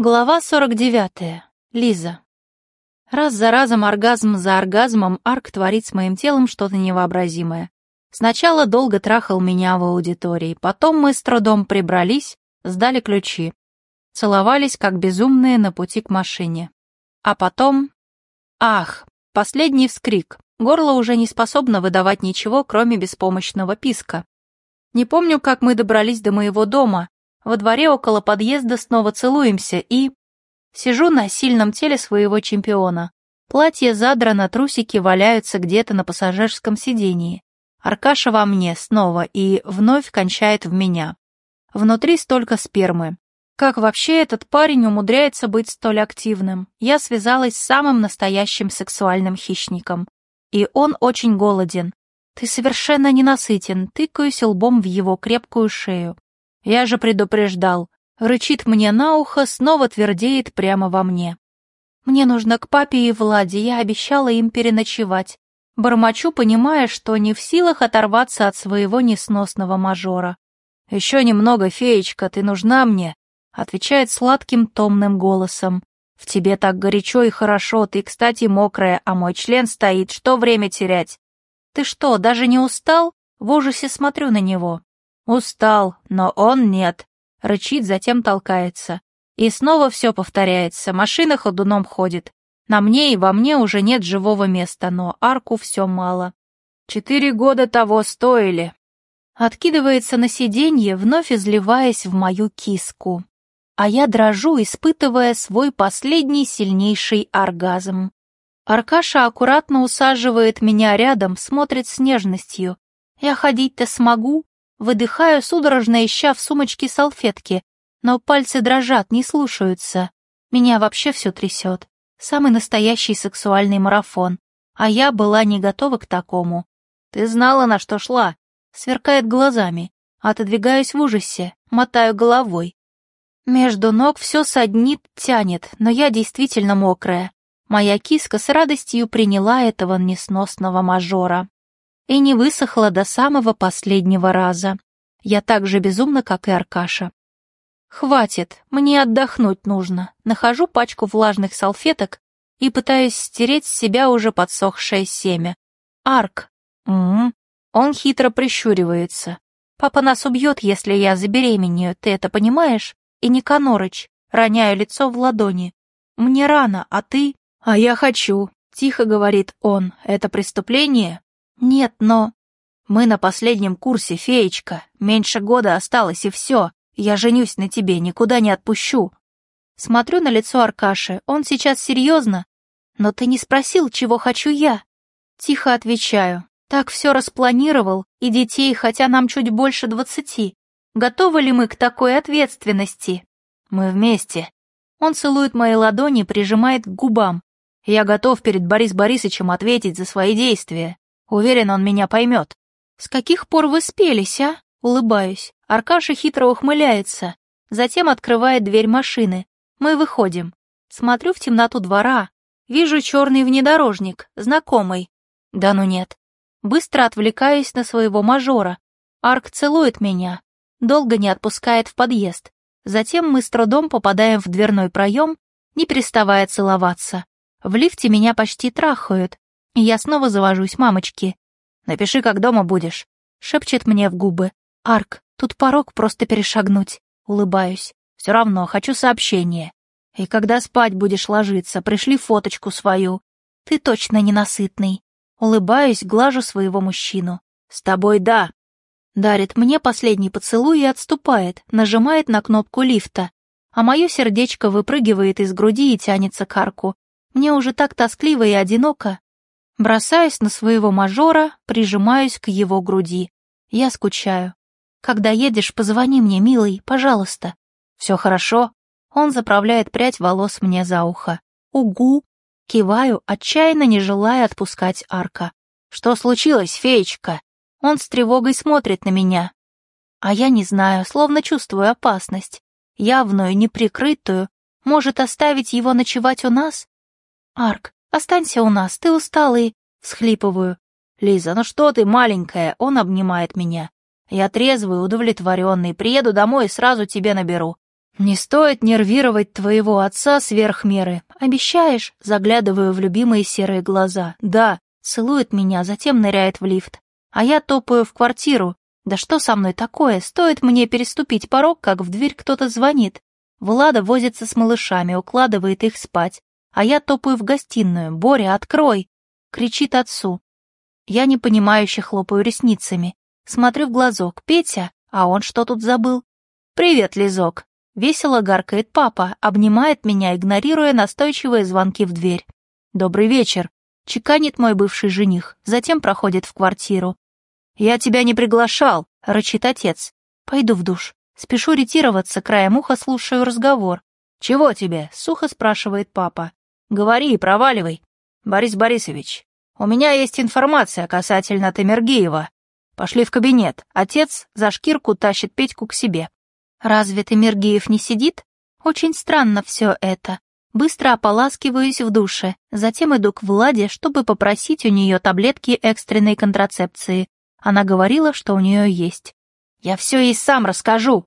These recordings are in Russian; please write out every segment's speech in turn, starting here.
Глава 49. Лиза. Раз за разом, оргазм за оргазмом, Арк творит с моим телом что-то невообразимое. Сначала долго трахал меня в аудитории, потом мы с трудом прибрались, сдали ключи. Целовались, как безумные, на пути к машине. А потом... Ах, последний вскрик. Горло уже не способно выдавать ничего, кроме беспомощного писка. Не помню, как мы добрались до моего дома, во дворе около подъезда снова целуемся и... Сижу на сильном теле своего чемпиона. Платье задрано, трусики валяются где-то на пассажирском сидении. Аркаша во мне снова и вновь кончает в меня. Внутри столько спермы. Как вообще этот парень умудряется быть столь активным? Я связалась с самым настоящим сексуальным хищником. И он очень голоден. Ты совершенно ненасытен, тыкаюсь лбом в его крепкую шею. Я же предупреждал. Рычит мне на ухо, снова твердеет прямо во мне. Мне нужно к папе и Владе, я обещала им переночевать. Бормочу, понимая, что не в силах оторваться от своего несносного мажора. «Еще немного, феечка, ты нужна мне», — отвечает сладким томным голосом. «В тебе так горячо и хорошо, ты, кстати, мокрая, а мой член стоит, что время терять?» «Ты что, даже не устал?» В ужасе смотрю на него. Устал, но он нет. Рычит, затем толкается. И снова все повторяется, машина ходуном ходит. На мне и во мне уже нет живого места, но арку все мало. Четыре года того стоили. Откидывается на сиденье, вновь изливаясь в мою киску. А я дрожу, испытывая свой последний сильнейший оргазм. Аркаша аккуратно усаживает меня рядом, смотрит с нежностью. Я ходить-то смогу, Выдыхаю, судорожно ища в сумочке салфетки, но пальцы дрожат, не слушаются. Меня вообще все трясет. Самый настоящий сексуальный марафон. А я была не готова к такому. Ты знала, на что шла. Сверкает глазами. Отодвигаюсь в ужасе, мотаю головой. Между ног все саднит, тянет, но я действительно мокрая. Моя киска с радостью приняла этого несносного мажора и не высохла до самого последнего раза. Я так же безумна, как и Аркаша. Хватит, мне отдохнуть нужно. Нахожу пачку влажных салфеток и пытаюсь стереть с себя уже подсохшее семя. Арк. М Он хитро прищуривается. Папа нас убьет, если я забеременею, ты это понимаешь? И Никанорыч. Роняю лицо в ладони. Мне рано, а ты? А я хочу. Тихо говорит он. Это преступление? «Нет, но...» «Мы на последнем курсе, феечка. Меньше года осталось, и все. Я женюсь на тебе, никуда не отпущу». Смотрю на лицо Аркаши. Он сейчас серьезно? «Но ты не спросил, чего хочу я?» Тихо отвечаю. «Так все распланировал, и детей, хотя нам чуть больше двадцати. Готовы ли мы к такой ответственности?» «Мы вместе». Он целует мои ладони, прижимает к губам. Я готов перед Борис Борисовичем ответить за свои действия. Уверен, он меня поймет. С каких пор вы спелись, а? Улыбаюсь. Аркаша хитро ухмыляется. Затем открывает дверь машины. Мы выходим. Смотрю в темноту двора. Вижу черный внедорожник, знакомый. Да ну нет. Быстро отвлекаюсь на своего мажора. Арк целует меня. Долго не отпускает в подъезд. Затем мы с трудом попадаем в дверной проем, не переставая целоваться. В лифте меня почти трахают, я снова завожусь, мамочки. «Напиши, как дома будешь», — шепчет мне в губы. «Арк, тут порог просто перешагнуть». Улыбаюсь. «Все равно, хочу сообщение. И когда спать будешь ложиться, пришли фоточку свою. Ты точно ненасытный». Улыбаюсь, глажу своего мужчину. «С тобой да». Дарит мне последний поцелуй и отступает, нажимает на кнопку лифта. А мое сердечко выпрыгивает из груди и тянется к арку. Мне уже так тоскливо и одиноко. Бросаюсь на своего мажора, прижимаюсь к его груди. Я скучаю. Когда едешь, позвони мне, милый, пожалуйста. Все хорошо? Он заправляет прядь волос мне за ухо. Угу. Киваю, отчаянно не желая отпускать арка. Что случилось, феечка? Он с тревогой смотрит на меня. А я не знаю, словно чувствую опасность. Явную, неприкрытую. Может, оставить его ночевать у нас? Арк, Останься у нас, ты усталый. Схлипываю. Лиза, ну что ты, маленькая? Он обнимает меня. Я трезвый, удовлетворенный. Приеду домой и сразу тебе наберу. «Не стоит нервировать твоего отца сверх меры. Обещаешь?» Заглядываю в любимые серые глаза. «Да». Целует меня, затем ныряет в лифт. А я топаю в квартиру. Да что со мной такое? Стоит мне переступить порог, как в дверь кто-то звонит. Влада возится с малышами, укладывает их спать. А я топаю в гостиную. «Боря, открой!» Кричит отцу. Я непонимающе хлопаю ресницами. Смотрю в глазок. «Петя? А он что тут забыл?» «Привет, Лизок!» Весело гаркает папа, обнимает меня, игнорируя настойчивые звонки в дверь. «Добрый вечер!» Чеканит мой бывший жених, затем проходит в квартиру. «Я тебя не приглашал!» — рычит отец. «Пойду в душ. Спешу ретироваться, краем уха слушаю разговор. «Чего тебе?» — сухо спрашивает папа. «Говори и проваливай». «Борис Борисович, у меня есть информация касательно Тамергиева. Пошли в кабинет. Отец за шкирку тащит Петьку к себе. Разве Тамергиев не сидит? Очень странно все это. Быстро ополаскиваюсь в душе, затем иду к Владе, чтобы попросить у нее таблетки экстренной контрацепции. Она говорила, что у нее есть. «Я все ей сам расскажу!»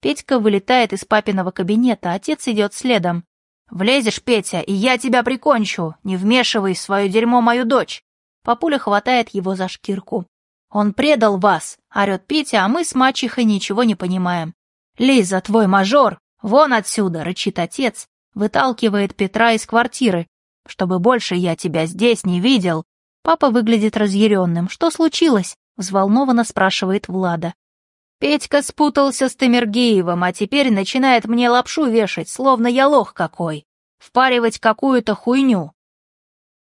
Петька вылетает из папиного кабинета, отец идет следом. «Влезешь, Петя, и я тебя прикончу! Не вмешивай в свое дерьмо мою дочь!» Папуля хватает его за шкирку. «Он предал вас!» — орет Петя, а мы с мачехой ничего не понимаем. «Лиза, твой мажор! Вон отсюда!» — рычит отец, выталкивает Петра из квартиры. «Чтобы больше я тебя здесь не видел!» Папа выглядит разъяренным. «Что случилось?» — взволнованно спрашивает Влада. «Петька спутался с Тамергеевым, а теперь начинает мне лапшу вешать, словно я лох какой. Впаривать какую-то хуйню.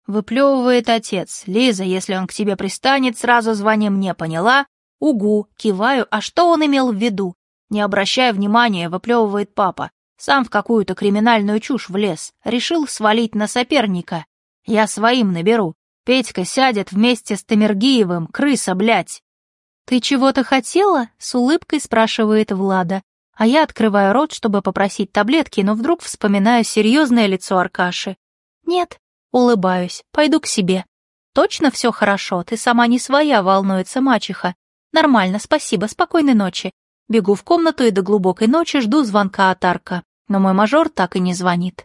Выплевывает отец. Лиза, если он к тебе пристанет, сразу звони мне, поняла? Угу, киваю, а что он имел в виду? Не обращая внимания, выплевывает папа. Сам в какую-то криминальную чушь влез. Решил свалить на соперника. Я своим наберу. Петька сядет вместе с Тамергиевым, крыса, блядь. «Ты чего-то хотела?» — с улыбкой спрашивает Влада. А я открываю рот, чтобы попросить таблетки, но вдруг вспоминаю серьезное лицо Аркаши. «Нет, Улыбаюсь, пойду к себе. Точно все хорошо, ты сама не своя, волнуется мачеха. Нормально, спасибо, спокойной ночи. Бегу в комнату и до глубокой ночи жду звонка от Арка. Но мой мажор так и не звонит.